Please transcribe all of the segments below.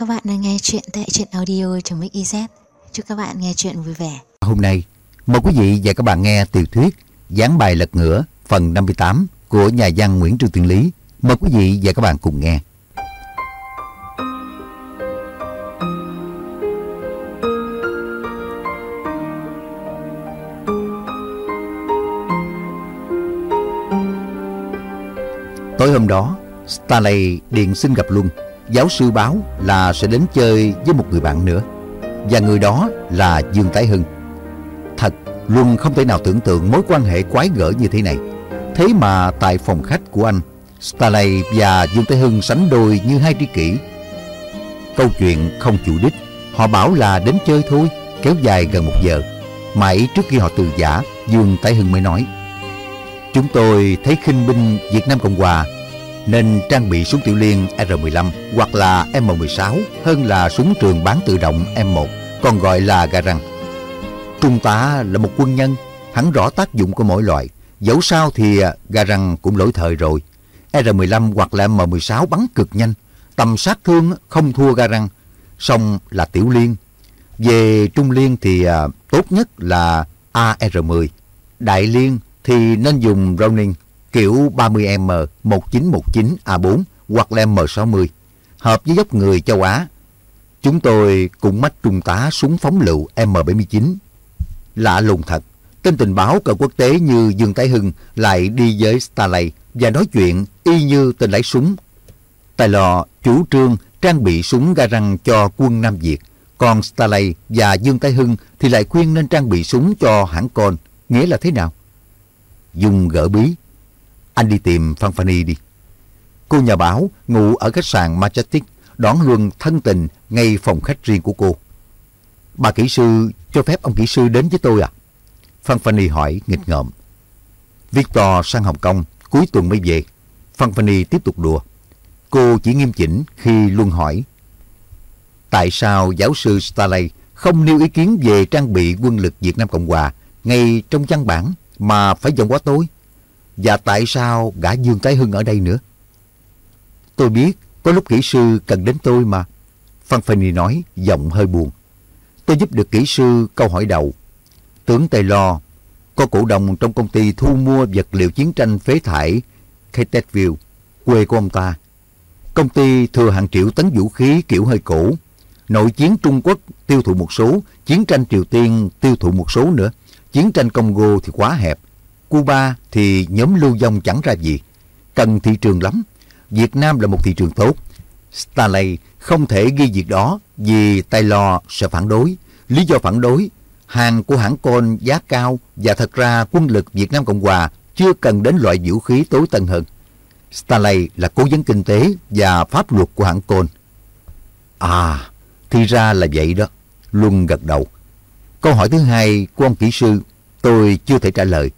Các bạn đang nghe chuyện tại truyện audio.mix.iz. Chúc các bạn nghe chuyện vui vẻ. Hôm nay, mời quý vị và các bạn nghe tiểu thuyết gián bài lật ngửa phần 58 của nhà văn Nguyễn Trương Tiên Lý. Mời quý vị và các bạn cùng nghe. Tối hôm đó, Stanley điện xin gặp Luân. Giáo sư báo là sẽ đến chơi với một người bạn nữa. Và người đó là Dương Tái Hưng. Thật, Luân không thể nào tưởng tượng mối quan hệ quái gở như thế này. Thế mà tại phòng khách của anh, Stanley và Dương Tái Hưng sánh đôi như hai tri kỷ. Câu chuyện không chủ đích, họ bảo là đến chơi thôi, kéo dài gần một giờ. Mãi trước khi họ từ giả, Dương Tái Hưng mới nói Chúng tôi thấy khinh binh Việt Nam Cộng Hòa nên trang bị súng tiểu liên R15 hoặc là M16 hơn là súng trường bán tự động M1, còn gọi là Garand. Trung tá là một quân nhân, hắn rõ tác dụng của mỗi loại. Dẫu sao thì à, Garand cũng lỗi thời rồi. R15 hoặc là M16 bắn cực nhanh, tầm sát thương không thua Garand, song là tiểu liên. Về trung liên thì à, tốt nhất là AR10. Đại liên thì nên dùng Browning kiểu 30M 1919A4 hoặc là M60, hợp với dốc người châu Á. Chúng tôi cũng mắt trung tá súng phóng lựu M79. Lạ lùng thật, tên tình báo cờ quốc tế như Dương Tái Hưng lại đi với Starley và nói chuyện y như tên lái súng. Tài lò chủ trương trang bị súng ga răng cho quân Nam Việt, còn Starley và Dương Tái Hưng thì lại khuyên nên trang bị súng cho hãng con. Nghĩa là thế nào? Dung gỡ bí. Anh đi tìm Phan Fanny đi. Cô nhà báo ngủ ở khách sạn Majestic, đón Luân thân tình ngay phòng khách riêng của cô. Bà kỹ sư cho phép ông kỹ sư đến với tôi à? Phan Fanny hỏi nghịch ngợm. Victor sang Hồng Kông, cuối tuần mới về. Phan Fanny tiếp tục đùa. Cô chỉ nghiêm chỉnh khi Luân hỏi. Tại sao giáo sư Starley không nêu ý kiến về trang bị quân lực Việt Nam Cộng Hòa ngay trong văn bản mà phải dòng qua tôi? Và tại sao gã Dương Thái Hưng ở đây nữa? Tôi biết có lúc kỹ sư cần đến tôi mà. Phan Fanny nói giọng hơi buồn. Tôi giúp được kỹ sư câu hỏi đầu. Tướng Tây Lo có cổ đồng trong công ty thu mua vật liệu chiến tranh phế thải Catesville, quê của ông ta. Công ty thừa hàng triệu tấn vũ khí kiểu hơi cũ. Nội chiến Trung Quốc tiêu thụ một số, chiến tranh Triều Tiên tiêu thụ một số nữa. Chiến tranh Congo thì quá hẹp. Cuba thì nhóm lưu vong chẳng ra gì. Cần thị trường lắm. Việt Nam là một thị trường tốt. Stanley không thể ghi việc đó vì Taylor sẽ phản đối. Lý do phản đối, hàng của hãng Col giá cao và thật ra quân lực Việt Nam Cộng Hòa chưa cần đến loại vũ khí tối tân hơn. Stanley là cố vấn kinh tế và pháp luật của hãng Col. À, thì ra là vậy đó. Luân gật đầu. Câu hỏi thứ hai của ông kỹ sư tôi chưa thể trả lời.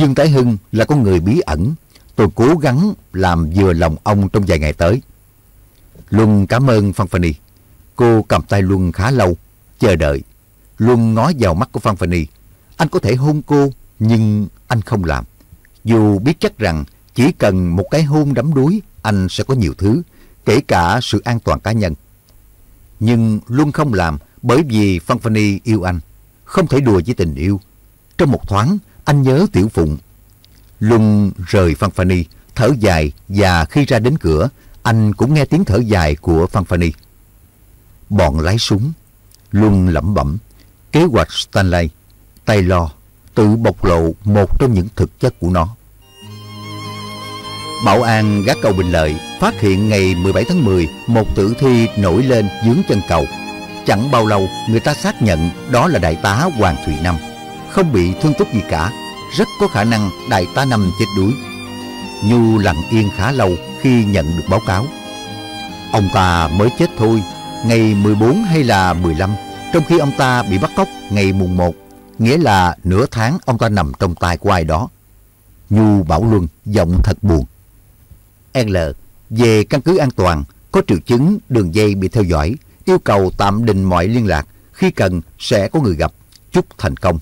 Dương Tái Hưng là con người bí ẩn. Tôi cố gắng làm vừa lòng ông trong vài ngày tới. Luân cảm ơn Phan Fanny. Cô cầm tay Luân khá lâu, chờ đợi. Luân ngó vào mắt của Phan Fanny. Anh có thể hôn cô, nhưng anh không làm. Dù biết chắc rằng chỉ cần một cái hôn đắm đuối, anh sẽ có nhiều thứ, kể cả sự an toàn cá nhân. Nhưng Luân không làm bởi vì Phan Fanny yêu anh. Không thể đùa với tình yêu. Trong một thoáng, anh nhớ Tiểu Phụng. Luân rời Phan Fanny, thở dài và khi ra đến cửa, anh cũng nghe tiếng thở dài của Phan Fanny. Bọn lái súng, Luân lẩm bẩm, kế hoạch Stanley, tay lo, tự bộc lộ một trong những thực chất của nó. Bảo an gác cầu Bình Lợi phát hiện ngày 17 tháng 10 một tử thi nổi lên dưới chân cầu. Chẳng bao lâu người ta xác nhận đó là đại tá Hoàng Thụy Năm, không bị thương tích gì cả, rất có khả năng đại tá Năm chết đuối. Nhu lặng yên khá lâu khi nhận được báo cáo. Ông ta mới chết thôi, ngày 14 hay là 15, trong khi ông ta bị bắt cóc ngày mùng 1, nghĩa là nửa tháng ông ta nằm trong tay của ai đó. Nhu bảo Luân giọng thật buồn. L. Về căn cứ an toàn, có triệu chứng đường dây bị theo dõi, yêu cầu tạm đình mọi liên lạc, khi cần sẽ có người gặp. Chúc thành công.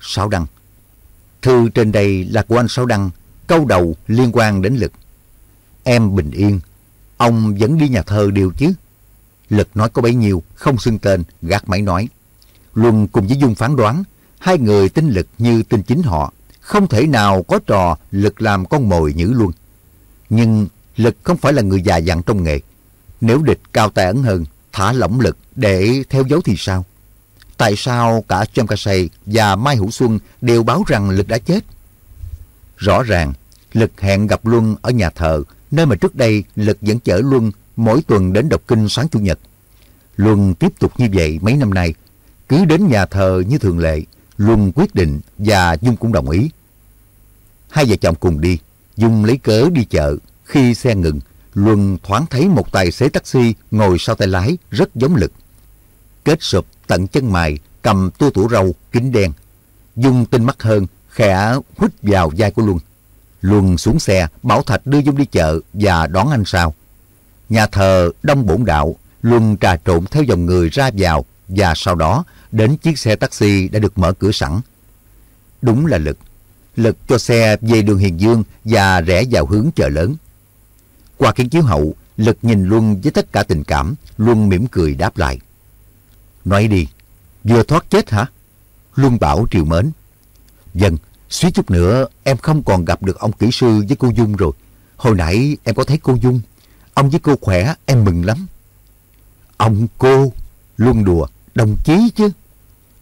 Sáu Đăng Thư trên đây là của anh Sáu Đăng, câu đầu liên quan đến lực. Em bình yên, ông vẫn đi nhà thơ điều chứ? Lực nói có bấy nhiêu, không xưng tên, gác máy nói. Luân cùng với Dung phán đoán, hai người tin Lực như tin chính họ, không thể nào có trò Lực làm con mồi nhữ Luân. Nhưng Lực không phải là người già dặn trong nghề. Nếu địch cao tay ấn hơn, thả lỏng Lực để theo dấu thì sao? Tại sao cả Trâm Ca Sây và Mai Hữu Xuân đều báo rằng Lực đã chết? Rõ ràng, Lực hẹn gặp Luân ở nhà thờ, nơi mà trước đây Lực vẫn chở Luân mỗi tuần đến đọc kinh sáng Chủ nhật. Luân tiếp tục như vậy mấy năm nay, cứ đến nhà thờ như thường lệ, Luân quyết định và Dung cũng đồng ý. Hai vợ chồng cùng đi, Dung lấy cớ đi chợ. Khi xe ngừng, Luân thoáng thấy một tài xế taxi ngồi sau tay lái rất giống lực. Kết sụp tận chân mày, cầm tua tủ râu, kính đen. Dung tinh mắt hơn, khẽ hút vào vai của Luân. Luân xuống xe, Bảo Thạch đưa Dung đi chợ và đón anh sau. Nhà thờ Đông Bổn Đạo, Luân trà trộn theo dòng người ra vào và sau đó đến chiếc xe taxi đã được mở cửa sẵn. Đúng là Lực. Lực cho xe về đường Hiền Dương và rẽ vào hướng chợ lớn. Qua kiến chiếu hậu, Lực nhìn Luân với tất cả tình cảm, Luân mỉm cười đáp lại. Nói đi, vừa thoát chết hả? Luân bảo triều mến. Dân, suýt chút nữa em không còn gặp được ông kỹ sư với cô Dung rồi. Hồi nãy em có thấy cô Dung. Ông với cô khỏe, em mừng lắm. Ông cô, Luân đùa, đồng chí chứ.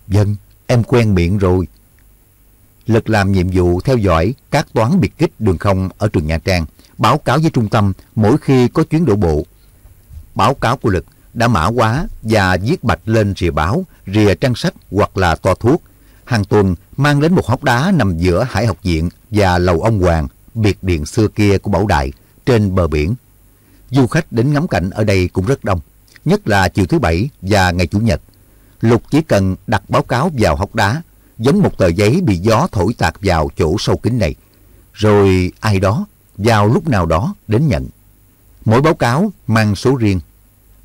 Dân, em quen miệng rồi. Lực làm nhiệm vụ theo dõi các toán biệt kích đường không ở trường Nha Trang, báo cáo với trung tâm mỗi khi có chuyến đổ bộ. Báo cáo của Lực đã mã hóa và viết bạch lên rìa báo, rìa trang sách hoặc là to thuốc. Hàng tuần mang đến một hốc đá nằm giữa Hải học viện và lầu ông Hoàng, biệt điện xưa kia của Bảo Đại, trên bờ biển. Du khách đến ngắm cảnh ở đây cũng rất đông, nhất là chiều thứ Bảy và ngày Chủ nhật. Lục chỉ cần đặt báo cáo vào hốc đá, giống một tờ giấy bị gió thổi tạt vào chỗ sâu kín này. Rồi ai đó, vào lúc nào đó đến nhận. Mỗi báo cáo mang số riêng.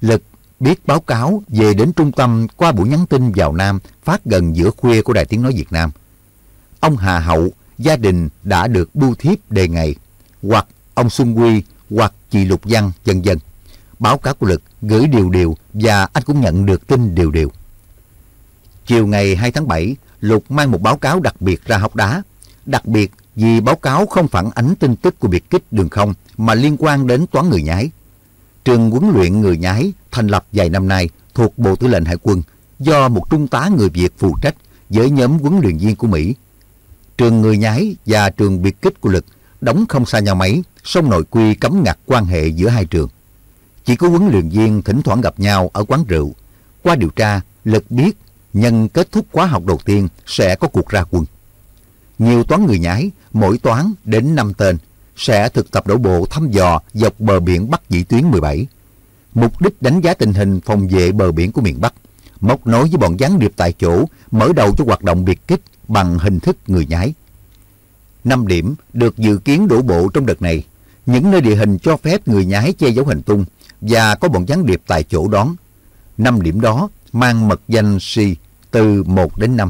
Lực biết báo cáo về đến trung tâm qua buổi nhắn tin vào Nam phát gần giữa khuya của Đài Tiếng Nói Việt Nam. Ông Hà Hậu, gia đình đã được bưu thiếp đề ngày, hoặc ông Xuân Quy, hoặc chị Lục Văn, vân vân. Báo cáo của Lực gửi điều điều và anh cũng nhận được tin điều điều. Chiều ngày 2 tháng 7, Lục mang một báo cáo đặc biệt ra học đá. Đặc biệt vì báo cáo không phản ánh tin tức của biệt kích đường không mà liên quan đến toán người nhái. Trường huấn luyện người nhái thành lập vài năm nay thuộc Bộ Tư lệnh Hải quân do một trung tá người Việt phụ trách với nhóm huấn luyện viên của Mỹ. Trường người nhái và trường biệt kích của lực đóng không xa nhau mấy, song nội quy cấm ngặt quan hệ giữa hai trường. Chỉ có huấn luyện viên thỉnh thoảng gặp nhau ở quán rượu. Qua điều tra, lực biết nhân kết thúc khóa học đầu tiên sẽ có cuộc ra quân. Nhiều toán người nhái, mỗi toán đến 5 tên, sẽ thực tập đổ bộ thăm dò dọc bờ biển Bắc Vĩ tuyến 17. Mục đích đánh giá tình hình phòng vệ bờ biển của miền Bắc, móc nối với bọn gián điệp tại chỗ, mở đầu cho hoạt động biệt kích bằng hình thức người nhái. Năm điểm được dự kiến đổ bộ trong đợt này, những nơi địa hình cho phép người nhái che giấu hành tung và có bọn gián điệp tại chỗ đón. Năm điểm đó mang mật danh C từ 1 đến 5.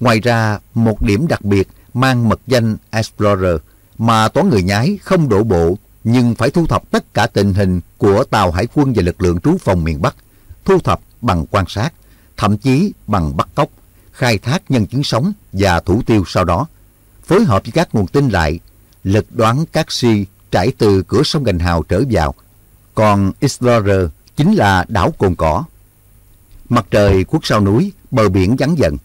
Ngoài ra, một điểm đặc biệt mang mật danh Explorer mà toán người nhái không đổ bộ nhưng phải thu thập tất cả tình hình của tàu hải quân và lực lượng trú phòng miền Bắc, thu thập bằng quan sát, thậm chí bằng bắt cóc, khai thác nhân chứng sống và thủ tiêu sau đó. Phối hợp với các nguồn tin lại, lực đoán các si trải từ cửa sông Gành Hào trở vào. Còn Explorer chính là đảo Cồn Cỏ. Mặt trời khuất sau núi, bờ biển vắng dần.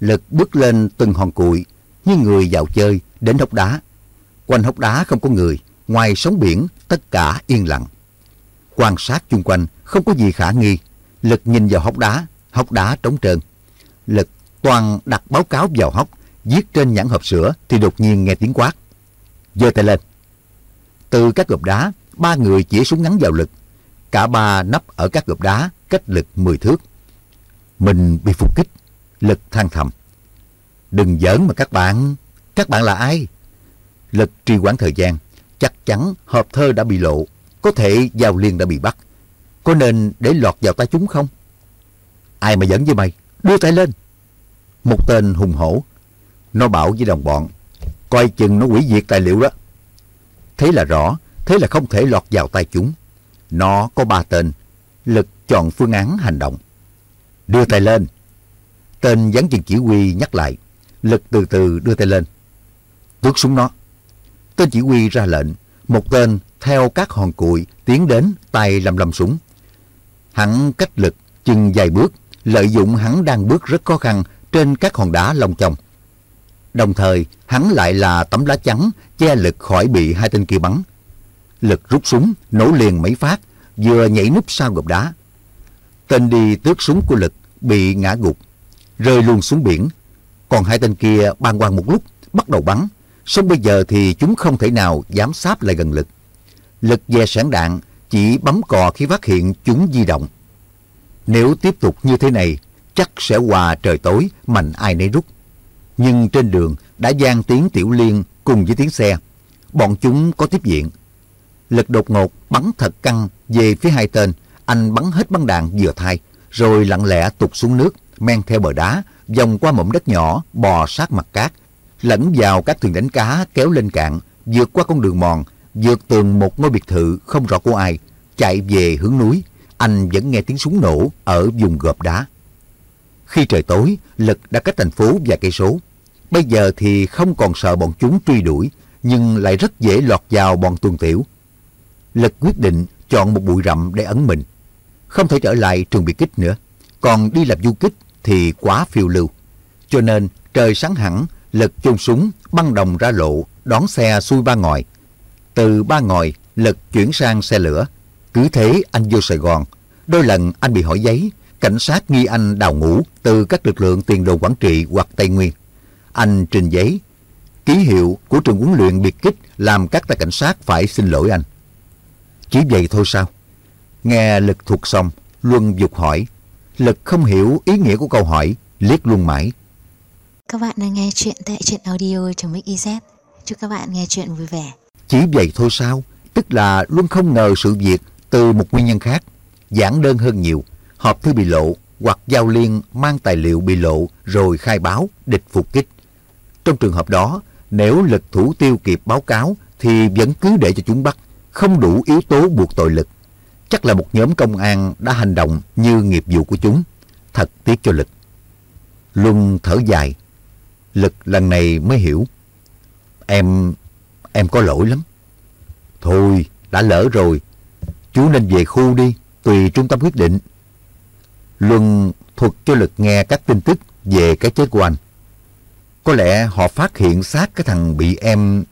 Lực bước lên từng hòn cụi, như người vào chơi, đến hốc đá. Quanh hốc đá không có người, ngoài sóng biển, tất cả yên lặng. Quan sát chung quanh, không có gì khả nghi. Lực nhìn vào hốc đá, hốc đá trống trơn. Lực toàn đặt báo cáo vào hốc, viết trên nhãn hộp sữa thì đột nhiên nghe tiếng quát. giơ tay lên. Từ các gộp đá, ba người chỉ súng ngắn vào lực. Cả ba nấp ở các gộp đá, cách lực 10 thước. Mình bị phục kích. Lực than thầm. Đừng giỡn mà các bạn. Các bạn là ai? Lực trì hoãn thời gian. Chắc chắn hộp thơ đã bị lộ. Có thể Giao Liên đã bị bắt. Có nên để lọt vào tay chúng không? Ai mà giỡn với mày? Đưa tay lên. Một tên hùng hổ. Nó bảo với đồng bọn. Coi chừng nó hủy diệt tài liệu đó. Thế là rõ. Thế là không thể lọt vào tay chúng. Nó có ba tên. Lực chọn phương án hành động. Đưa tay lên. Tên gián chừng chỉ huy nhắc lại. Lực từ từ đưa tay lên. Tước súng nó. Tên chỉ huy ra lệnh. Một tên theo các hòn cụi tiến đến tay lầm lầm súng. Hắn cách lực chừng vài bước, lợi dụng hắn đang bước rất khó khăn trên các hòn đá lòng chồng. Đồng thời, hắn lại là tấm lá chắn che lực khỏi bị hai tên kia bắn. Lực rút súng, nổ liền mấy phát, vừa nhảy núp sau gập đá. Tên đi tước súng của lực bị ngã gục, rơi luôn xuống biển. Còn hai tên kia bàng hoàng một lúc, bắt đầu bắn. Xong bây giờ thì chúng không thể nào dám sáp lại gần lực. Lực về sản đạn chỉ bấm cò khi phát hiện chúng di động. Nếu tiếp tục như thế này, chắc sẽ hòa trời tối, mạnh ai nấy rút. Nhưng trên đường đã gian tiếng tiểu liên cùng với tiếng xe. Bọn chúng có tiếp diện. Lực đột ngột bắn thật căng về phía hai tên. Anh bắn hết băng đạn vừa thay, rồi lặng lẽ tụt xuống nước, men theo bờ đá, vòng qua mỏm đất nhỏ, bò sát mặt cát, lẫn vào các thuyền đánh cá kéo lên cạn, vượt qua con đường mòn, vượt tường một ngôi biệt thự không rõ của ai, chạy về hướng núi. Anh vẫn nghe tiếng súng nổ ở vùng gợp đá. Khi trời tối, Lực đã cách thành phố vài cây số. Bây giờ thì không còn sợ bọn chúng truy đuổi, nhưng lại rất dễ lọt vào bọn tuần tiểu. Lực quyết định chọn một bụi rậm để ẩn mình. Không thể trở lại trường biệt kích nữa, còn đi làm du kích thì quá phiêu lưu. Cho nên trời sáng hẳn, Lực chôn súng, băng đồng ra lộ, đón xe xuôi ba ngòi. Từ ba ngòi, Lực chuyển sang xe lửa. Cứ thế anh vô Sài Gòn. Đôi lần anh bị hỏi giấy, cảnh sát nghi anh đào ngũ từ các lực lượng tiền đồ quản trị hoặc Tây Nguyên. Anh trình giấy, ký hiệu của trường huấn luyện biệt kích làm các tay cảnh sát phải xin lỗi anh. Chỉ vậy thôi sao? Nghe Lực thuộc xong, Luân dục hỏi. Lực không hiểu ý nghĩa của câu hỏi, liếc luôn mãi. Các bạn đang nghe chuyện tại truyện audio.mix.iz. Chúc các bạn nghe chuyện vui vẻ. Chỉ vậy thôi sao? Tức là Luân không ngờ sự việc từ một nguyên nhân khác, giản đơn hơn nhiều. họp thư bị lộ hoặc giao liên mang tài liệu bị lộ rồi khai báo địch phục kích. Trong trường hợp đó, nếu lực thủ tiêu kịp báo cáo thì vẫn cứ để cho chúng bắt, không đủ yếu tố buộc tội lực. Chắc là một nhóm công an đã hành động như nghiệp vụ của chúng. Thật tiếc cho lực. Luân thở dài. Lực lần này mới hiểu. Em, em có lỗi lắm. Thôi, đã lỡ rồi. Chú nên về khu đi, tùy trung tâm quyết định. Luân thuật cho Lực nghe các tin tức về cái chết của anh. Có lẽ họ phát hiện xác cái thằng bị em...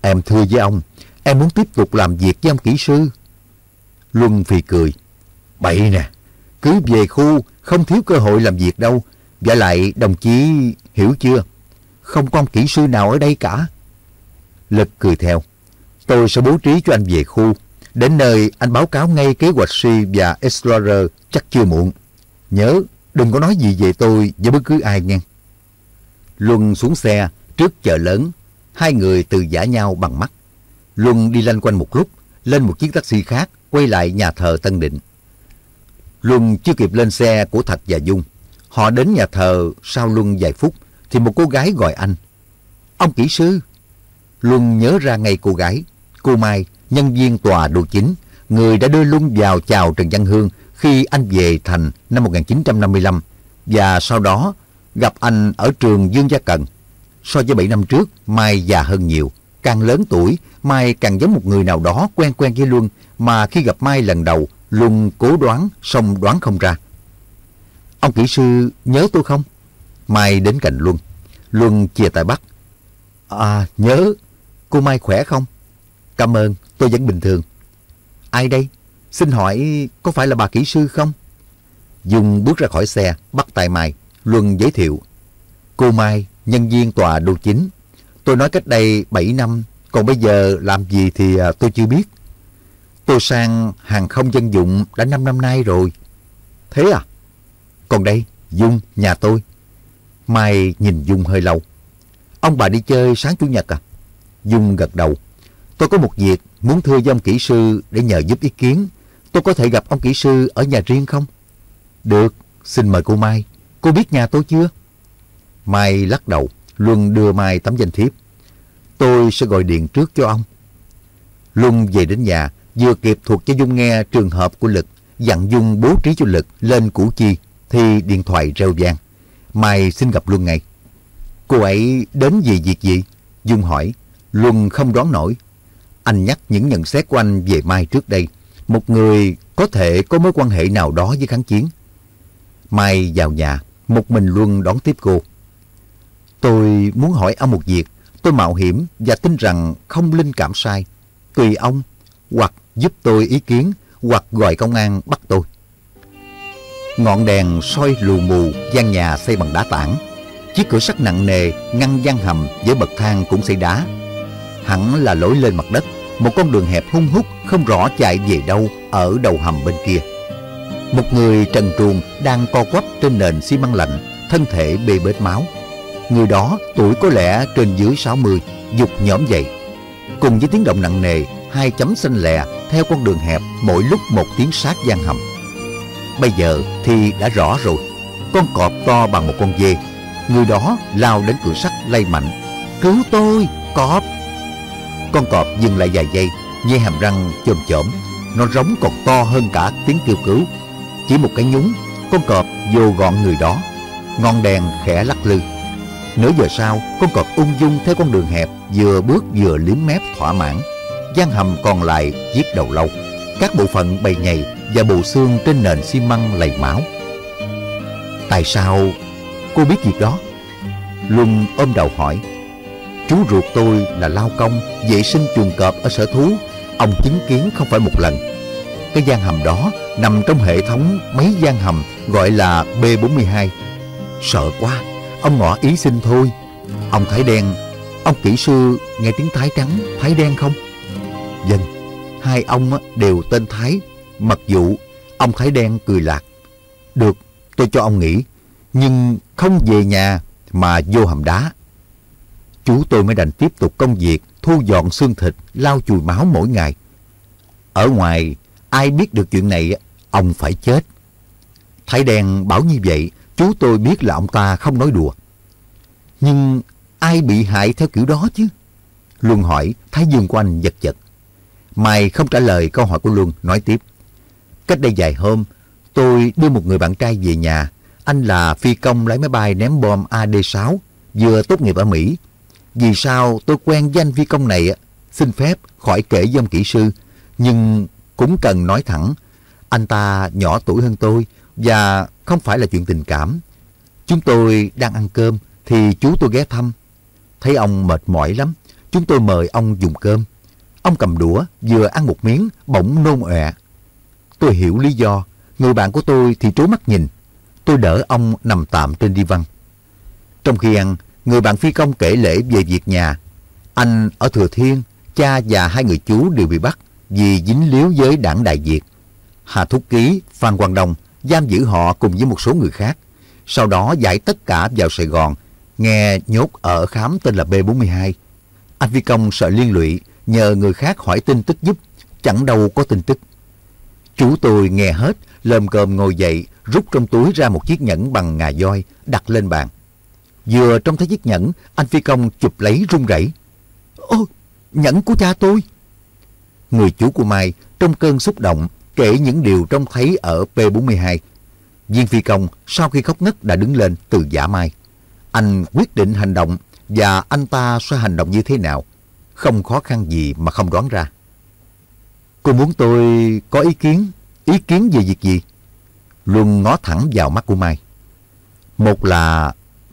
Em thưa với ông, em muốn tiếp tục làm việc với ông kỹ sư. Luân phì cười. Bậy nè, cứ về khu, không thiếu cơ hội làm việc đâu. Và lại đồng chí hiểu chưa? Không có ông kỹ sư nào ở đây cả. Lực cười theo. Tôi sẽ bố trí cho anh về khu. Đến nơi anh báo cáo ngay kế hoạch suy và Explorer chắc chưa muộn. Nhớ, đừng có nói gì về tôi với bất cứ ai nghe. Luân xuống xe trước chợ lớn. Hai người từ giả nhau bằng mắt. Luân đi lanh quanh một lúc, lên một chiếc taxi khác, quay lại nhà thờ Tân Định. Luân chưa kịp lên xe của Thạch và Dung. Họ đến nhà thờ sau Luân vài phút, thì một cô gái gọi anh. Ông kỹ sư. Luân nhớ ra ngay cô gái. Cô Mai, nhân viên tòa đồ chính, người đã đưa Luân vào chào Trần Văn Hương khi anh về thành năm 1955 và sau đó gặp anh ở trường Dương Gia Cần. So với 7 năm trước, Mai già hơn nhiều. Càng lớn tuổi, Mai càng giống một người nào đó quen quen với Luân mà khi gặp Mai lần đầu, Luân cố đoán, xong đoán không ra. Ông kỹ sư nhớ tôi không? Mai đến cạnh Luân. Luân chia tay bắt. À, nhớ. Cô Mai khỏe không? Cảm ơn, tôi vẫn bình thường. Ai đây? Xin hỏi có phải là bà kỹ sư không? Dung bước ra khỏi xe, bắt tay Mai. Luân giới thiệu. Cô Mai, nhân viên tòa đô chính. Tôi nói cách đây 7 năm, còn bây giờ làm gì thì à, tôi chưa biết. Tôi sang hàng không dân dụng đã 5 năm nay rồi. Thế à? Còn đây, Dung, nhà tôi. Mai nhìn Dung hơi lâu. Ông bà đi chơi sáng Chủ nhật à? Dung gật đầu. Tôi có một việc muốn thưa với ông kỹ sư để nhờ giúp ý kiến. Tôi có thể gặp ông kỹ sư ở nhà riêng không? Được, xin mời cô Mai. Cô biết nhà tôi chưa? Mai lắc đầu, Luân đưa Mai tấm danh thiếp. Tôi sẽ gọi điện trước cho ông. Luân về đến nhà, vừa kịp thuộc cho Dung nghe trường hợp của Lực dặn Dung bố trí cho Lực lên Củ Chi thì điện thoại reo vang. Mai xin gặp Luân ngay. Cô ấy đến vì việc gì? Dung hỏi. Luân không đoán nổi. Anh nhắc những nhận xét của anh về Mai trước đây. Một người có thể có mối quan hệ nào đó với kháng chiến. Mai vào nhà, một mình Luân đón tiếp cô. Tôi muốn hỏi ông một việc. Tôi mạo hiểm và tin rằng không linh cảm sai. Tùy ông, hoặc giúp tôi ý kiến, hoặc gọi công an bắt tôi. Ngọn đèn soi lù mù gian nhà xây bằng đá tảng. Chiếc cửa sắt nặng nề ngăn gian hầm với bậc thang cũng xây đá. Hẳn là lối lên mặt đất, một con đường hẹp hung hút không rõ chạy về đâu ở đầu hầm bên kia. Một người trần truồng đang co quắp trên nền xi măng lạnh, thân thể bê bết máu. Người đó tuổi có lẽ trên dưới 60, dục nhõm dậy. Cùng với tiếng động nặng nề, hai chấm xanh lè theo con đường hẹp mỗi lúc một tiếng sát gian hầm. Bây giờ thì đã rõ rồi, con cọp to bằng một con dê. Người đó lao đến cửa sắt lay mạnh. Cứu tôi, cọp! Con cọp dừng lại vài giây, nhe hàm răng chồm chổm. Nó rống còn to hơn cả tiếng kêu cứu. Chỉ một cái nhúng, con cọp vô gọn người đó. Ngọn đèn khẽ lắc lư. Nửa giờ sau, con cọp ung dung theo con đường hẹp, vừa bước vừa liếm mép thỏa mãn. gian hầm còn lại giết đầu lâu. Các bộ phận bầy nhầy và bộ xương trên nền xi măng lầy máu. Tại sao cô biết việc đó? Luân ôm đầu hỏi. Chú ruột tôi là lao công, vệ sinh chuồng cọp ở sở thú. Ông chứng kiến không phải một lần. Cái gian hầm đó nằm trong hệ thống mấy gian hầm gọi là B42. Sợ quá, ông ngỏ ý xin thôi. Ông Thái Đen, ông kỹ sư nghe tiếng Thái Trắng, Thái Đen không? Dân, hai ông đều tên Thái, mặc dù ông Thái Đen cười lạc. Được, tôi cho ông nghỉ, nhưng không về nhà mà vô hầm đá. Chú tôi mới đành tiếp tục công việc thu dọn xương thịt, lau chùi máu mỗi ngày. Ở ngoài, ai biết được chuyện này, ông phải chết. Thái đen bảo như vậy, chú tôi biết là ông ta không nói đùa. Nhưng ai bị hại theo kiểu đó chứ? Luân hỏi, Thái Dương của anh giật giật. Mai không trả lời câu hỏi của Luân, nói tiếp. Cách đây vài hôm, tôi đưa một người bạn trai về nhà. Anh là phi công lái máy bay ném bom AD-6, vừa tốt nghiệp ở Mỹ. Vì sao tôi quen với anh phi công này, xin phép khỏi kể với ông kỹ sư, nhưng cũng cần nói thẳng. Anh ta nhỏ tuổi hơn tôi và không phải là chuyện tình cảm. Chúng tôi đang ăn cơm thì chú tôi ghé thăm. Thấy ông mệt mỏi lắm, chúng tôi mời ông dùng cơm. Ông cầm đũa, vừa ăn một miếng, bỗng nôn ọe. Tôi hiểu lý do, người bạn của tôi thì trố mắt nhìn. Tôi đỡ ông nằm tạm trên đi văn. Trong khi ăn, người bạn phi công kể lễ về việc nhà. Anh ở Thừa Thiên, cha và hai người chú đều bị bắt vì dính líu với đảng Đại Việt. Hà Thúc Ký, Phan Quang Đông giam giữ họ cùng với một số người khác. Sau đó giải tất cả vào Sài Gòn, nghe nhốt ở khám tên là B42. Anh Phi Công sợ liên lụy, nhờ người khác hỏi tin tức giúp, chẳng đâu có tin tức. Chú tôi nghe hết, lơm cơm ngồi dậy, rút trong túi ra một chiếc nhẫn bằng ngà voi, đặt lên bàn. Vừa trông thấy chiếc nhẫn, anh Phi Công chụp lấy run rẩy. Ô, nhẫn của cha tôi! Người chú của Mai trong cơn xúc động kể những điều trông thấy ở P42. Viên Phi Công sau khi khóc ngất đã đứng lên từ giả Mai. Anh quyết định hành động và anh ta sẽ hành động như thế nào. Không khó khăn gì mà không đoán ra. Cô muốn tôi có ý kiến? Ý kiến về việc gì? Luân ngó thẳng vào mắt của Mai. Một là,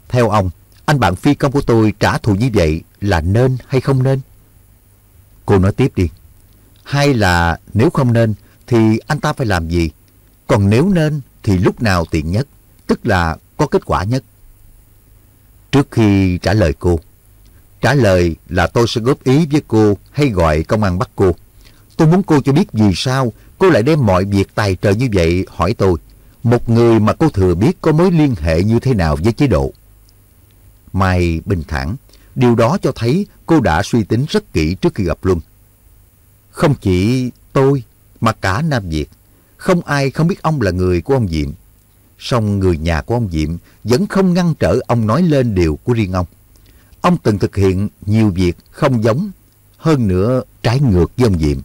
theo ông, anh bạn phi công của tôi trả thù như vậy là nên hay không nên? Cô nói tiếp đi. Hay là nếu không nên thì anh ta phải làm gì? Còn nếu nên thì lúc nào tiện nhất, tức là có kết quả nhất. Trước khi trả lời cô, trả lời là tôi sẽ góp ý với cô hay gọi công an bắt cô. Tôi muốn cô cho biết vì sao cô lại đem mọi việc tài trợ như vậy hỏi tôi. Một người mà cô thừa biết có mối liên hệ như thế nào với chế độ. Mai bình thản, điều đó cho thấy cô đã suy tính rất kỹ trước khi gặp Luân. Không chỉ tôi mà cả Nam Việt, không ai không biết ông là người của ông Diệm. Song người nhà của ông Diệm vẫn không ngăn trở ông nói lên điều của riêng ông. Ông từng thực hiện nhiều việc không giống, hơn nữa trái ngược với ông Diệm.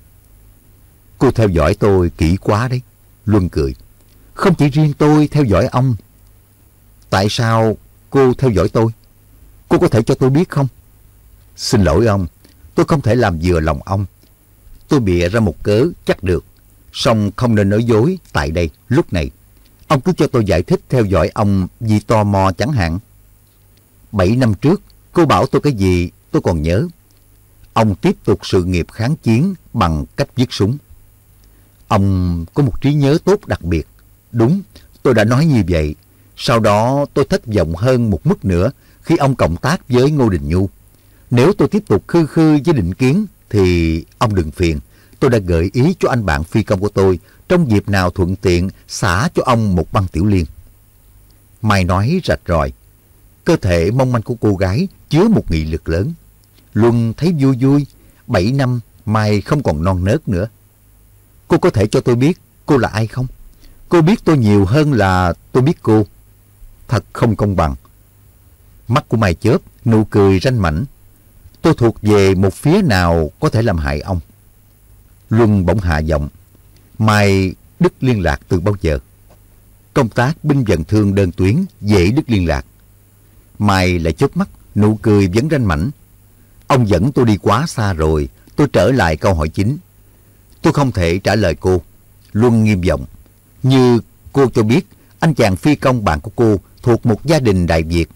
Cô theo dõi tôi kỹ quá đấy. Luân cười. Không chỉ riêng tôi theo dõi ông. Tại sao cô theo dõi tôi? Cô có thể cho tôi biết không? Xin lỗi ông, tôi không thể làm vừa lòng ông. Tôi bịa ra một cớ chắc được, song không nên nói dối tại đây, lúc này. Ông cứ cho tôi giải thích theo dõi ông vì tò mò chẳng hạn. Bảy năm trước, cô bảo tôi cái gì tôi còn nhớ. Ông tiếp tục sự nghiệp kháng chiến bằng cách giết súng. Ông có một trí nhớ tốt đặc biệt. Đúng, tôi đã nói như vậy. Sau đó tôi thất vọng hơn một mức nữa khi ông cộng tác với Ngô Đình Nhu. Nếu tôi tiếp tục khư khư với định kiến thì ông đừng phiền. Tôi đã gợi ý cho anh bạn phi công của tôi trong dịp nào thuận tiện xả cho ông một băng tiểu liên. Mai nói rạch ròi. Cơ thể mong manh của cô gái chứa một nghị lực lớn. Luân thấy vui vui. Bảy năm Mai không còn non nớt nữa. Cô có thể cho tôi biết cô là ai không? Cô biết tôi nhiều hơn là tôi biết cô. Thật không công bằng. Mắt của mày chớp, nụ cười ranh mảnh. Tôi thuộc về một phía nào có thể làm hại ông. Luân bỗng hạ giọng. mày đứt liên lạc từ bao giờ? Công tác binh vận thương đơn tuyến dễ đứt liên lạc. mày lại chớp mắt, nụ cười vẫn ranh mảnh. Ông dẫn tôi đi quá xa rồi, tôi trở lại câu hỏi chính. Tôi không thể trả lời cô. Luân nghiêm giọng. Như cô cho biết, anh chàng phi công bạn của cô thuộc một gia đình Đại Việt.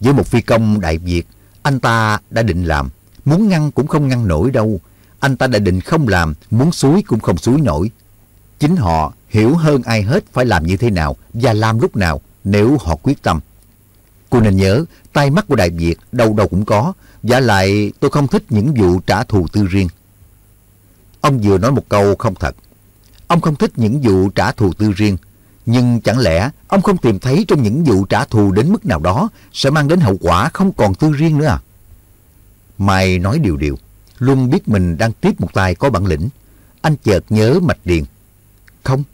Với một phi công Đại Việt, anh ta đã định làm. Muốn ngăn cũng không ngăn nổi đâu. Anh ta đã định không làm, muốn suối cũng không suối nổi. Chính họ hiểu hơn ai hết phải làm như thế nào và làm lúc nào nếu họ quyết tâm. Cô nên nhớ, tay mắt của Đại Việt đâu đâu cũng có. Giả lại tôi không thích những vụ trả thù tư riêng. Ông vừa nói một câu không thật. Ông không thích những vụ trả thù tư riêng. Nhưng chẳng lẽ ông không tìm thấy trong những vụ trả thù đến mức nào đó sẽ mang đến hậu quả không còn tư riêng nữa à? Mai nói điều điều. Luân biết mình đang tiếp một tay có bản lĩnh. Anh chợt nhớ mạch điền. Không,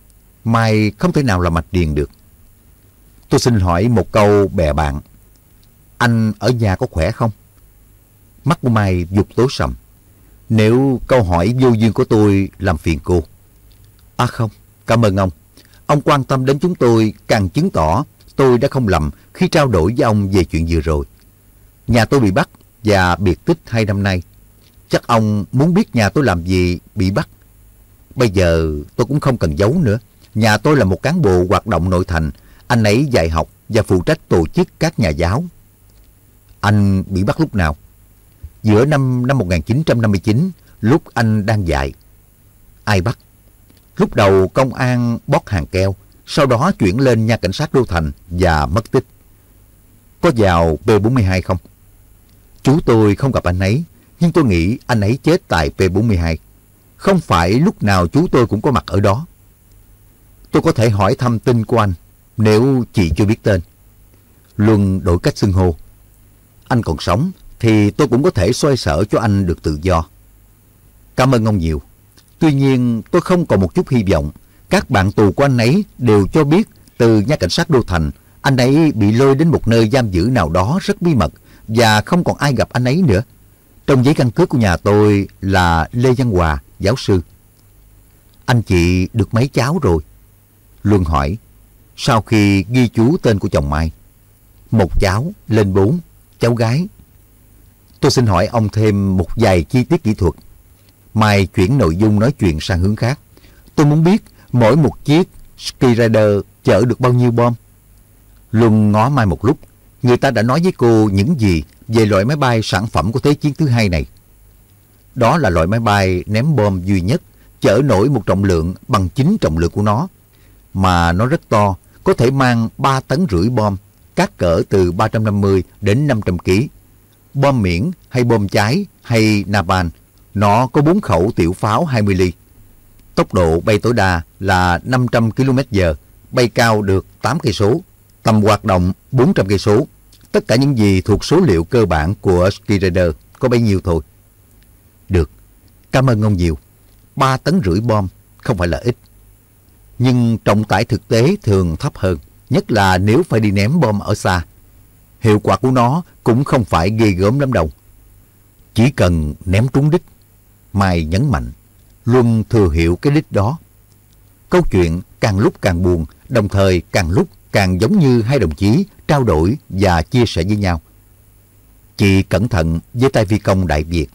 Mai không thể nào là mạch điền được. Tôi xin hỏi một câu bè bạn. Anh ở nhà có khỏe không? Mắt của Mai dục tối sầm. Nếu câu hỏi vô duyên của tôi làm phiền cô. À không, cảm ơn ông. Ông quan tâm đến chúng tôi càng chứng tỏ tôi đã không lầm khi trao đổi với ông về chuyện vừa rồi. Nhà tôi bị bắt và biệt tích hai năm nay. Chắc ông muốn biết nhà tôi làm gì bị bắt. Bây giờ tôi cũng không cần giấu nữa. Nhà tôi là một cán bộ hoạt động nội thành. Anh ấy dạy học và phụ trách tổ chức các nhà giáo. Anh bị bắt lúc nào? Giữa năm năm 1959, lúc anh đang dạy. Ai bắt? Lúc đầu công an bót hàng keo, sau đó chuyển lên nhà cảnh sát Đô Thành và mất tích. Có vào P42 không? Chú tôi không gặp anh ấy, nhưng tôi nghĩ anh ấy chết tại P42. Không phải lúc nào chú tôi cũng có mặt ở đó. Tôi có thể hỏi thăm tin của anh nếu chị chưa biết tên. Luân đổi cách xưng hô. Anh còn sống thì tôi cũng có thể xoay sở cho anh được tự do. Cảm ơn ông nhiều. Tuy nhiên tôi không còn một chút hy vọng. Các bạn tù của anh ấy đều cho biết từ nhà cảnh sát Đô Thành anh ấy bị lôi đến một nơi giam giữ nào đó rất bí mật và không còn ai gặp anh ấy nữa. Trong giấy căn cước của nhà tôi là Lê Văn Hòa, giáo sư. Anh chị được mấy cháu rồi? Luân hỏi, sau khi ghi chú tên của chồng Mai. Một cháu, lên bốn, cháu gái. Tôi xin hỏi ông thêm một vài chi tiết kỹ thuật. Mai chuyển nội dung nói chuyện sang hướng khác. Tôi muốn biết mỗi một chiếc Ski Rider chở được bao nhiêu bom. Luân ngó Mai một lúc, người ta đã nói với cô những gì về loại máy bay sản phẩm của Thế chiến thứ hai này. Đó là loại máy bay ném bom duy nhất, chở nổi một trọng lượng bằng chính trọng lượng của nó. Mà nó rất to, có thể mang 3 tấn rưỡi bom, các cỡ từ 350 đến 500 kg. Bom miễn hay bom cháy hay napalm, nó có bốn khẩu tiểu pháo 20 ly. Tốc độ bay tối đa là 500 km/h, bay cao được 8 cây số, tầm hoạt động 400 cây số. Tất cả những gì thuộc số liệu cơ bản của Skyrider có bấy nhiêu thôi. Được, cảm ơn ông nhiều. 3 tấn rưỡi bom không phải là ít. Nhưng trọng tải thực tế thường thấp hơn, nhất là nếu phải đi ném bom ở xa. Hiệu quả của nó cũng không phải ghê gớm lắm đâu. Chỉ cần ném trúng đích. Mai nhấn mạnh, Luân thừa hiểu cái đích đó. Câu chuyện càng lúc càng buồn, đồng thời càng lúc càng giống như hai đồng chí trao đổi và chia sẻ với nhau. Chị cẩn thận với tay phi công Đại Việt.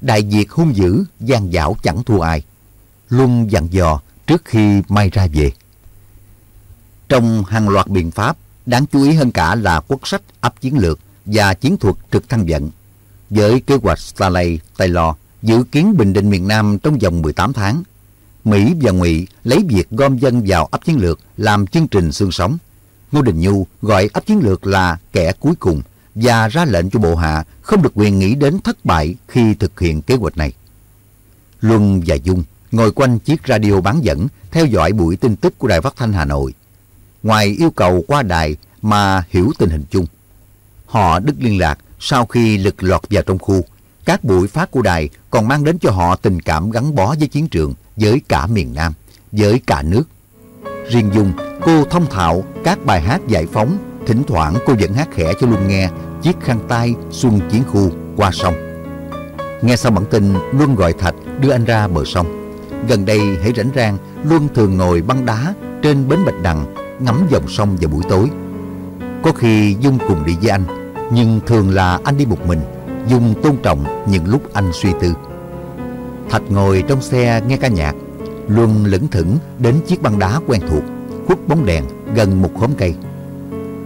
Đại Việt hung dữ, gian dảo chẳng thua ai. Luôn dặn dò trước khi Mai ra về. Trong hàng loạt biện pháp, đáng chú ý hơn cả là quốc sách áp chiến lược và chiến thuật trực thăng vận. Với kế hoạch Starley Taylor dự kiến bình định miền Nam trong vòng 18 tháng, Mỹ và Ngụy lấy việc gom dân vào áp chiến lược làm chương trình xương sống. Ngô Đình Nhu gọi áp chiến lược là kẻ cuối cùng và ra lệnh cho bộ hạ không được quyền nghĩ đến thất bại khi thực hiện kế hoạch này. Luân và Dung ngồi quanh chiếc radio bán dẫn theo dõi buổi tin tức của Đài Phát thanh Hà Nội. Ngoài yêu cầu qua đài mà hiểu tình hình chung. Họ đứt liên lạc sau khi lực lọt vào trong khu. Các buổi phát của đài còn mang đến cho họ tình cảm gắn bó với chiến trường, với cả miền Nam, với cả nước. Riêng Dung, cô thông thạo các bài hát giải phóng, thỉnh thoảng cô vẫn hát khẽ cho Luân nghe chiếc khăn tay xuân chiến khu qua sông. Nghe xong bản tin, Luân gọi Thạch đưa anh ra bờ sông. Gần đây hãy rảnh rang, Luân thường ngồi băng đá trên bến Bạch Đằng ngắm dòng sông vào buổi tối. Có khi Dung cùng đi với anh, nhưng thường là anh đi một mình. Dung tôn trọng những lúc anh suy tư. Thạch ngồi trong xe nghe ca nhạc, Luân lững thững đến chiếc băng đá quen thuộc, khuất bóng đèn gần một khóm cây.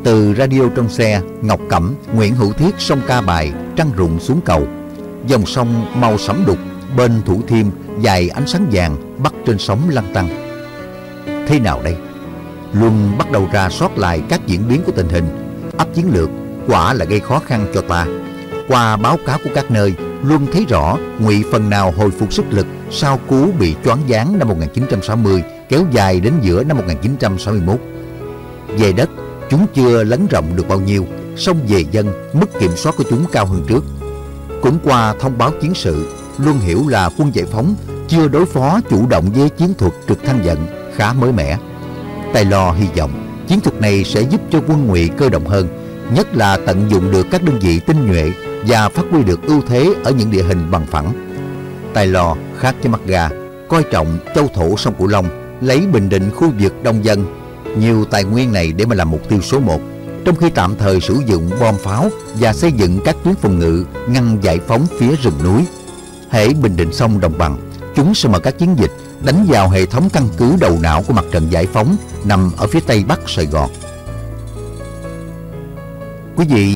Từ radio trong xe, Ngọc Cẩm, Nguyễn Hữu Thiết song ca bài Trăng rụng xuống cầu. Dòng sông màu sẫm đục, bên Thủ Thiêm dài ánh sáng vàng bắt trên sóng lăn tăng. Thế nào đây? Luân bắt đầu ra soát lại các diễn biến của tình hình. Ấp chiến lược quả là gây khó khăn cho ta. Qua báo cáo của các nơi, Luân thấy rõ Ngụy phần nào hồi phục sức lực sau cú bị choáng váng năm 1960 kéo dài đến giữa năm 1961. Về đất, chúng chưa lấn rộng được bao nhiêu, song về dân, mức kiểm soát của chúng cao hơn trước. Cũng qua thông báo chiến sự, Luân hiểu là quân giải phóng chưa đối phó chủ động với chiến thuật trực thăng vận khá mới mẻ. Taylor hy vọng chiến thuật này sẽ giúp cho quân ngụy cơ động hơn, nhất là tận dụng được các đơn vị tinh nhuệ và phát huy được ưu thế ở những địa hình bằng phẳng. Taylor khác với gà coi trọng châu thổ sông Cửu Long, lấy Bình Định khu vực đông dân, nhiều tài nguyên này để mà làm mục tiêu số 1, trong khi tạm thời sử dụng bom pháo và xây dựng các tuyến phòng ngự ngăn giải phóng phía rừng núi. Hễ Bình Định xong đồng bằng, chúng sẽ mở các chiến dịch, đánh vào hệ thống căn cứ đầu não của mặt trận giải phóng, nằm ở phía tây bắc Sài Gòn. Quý vị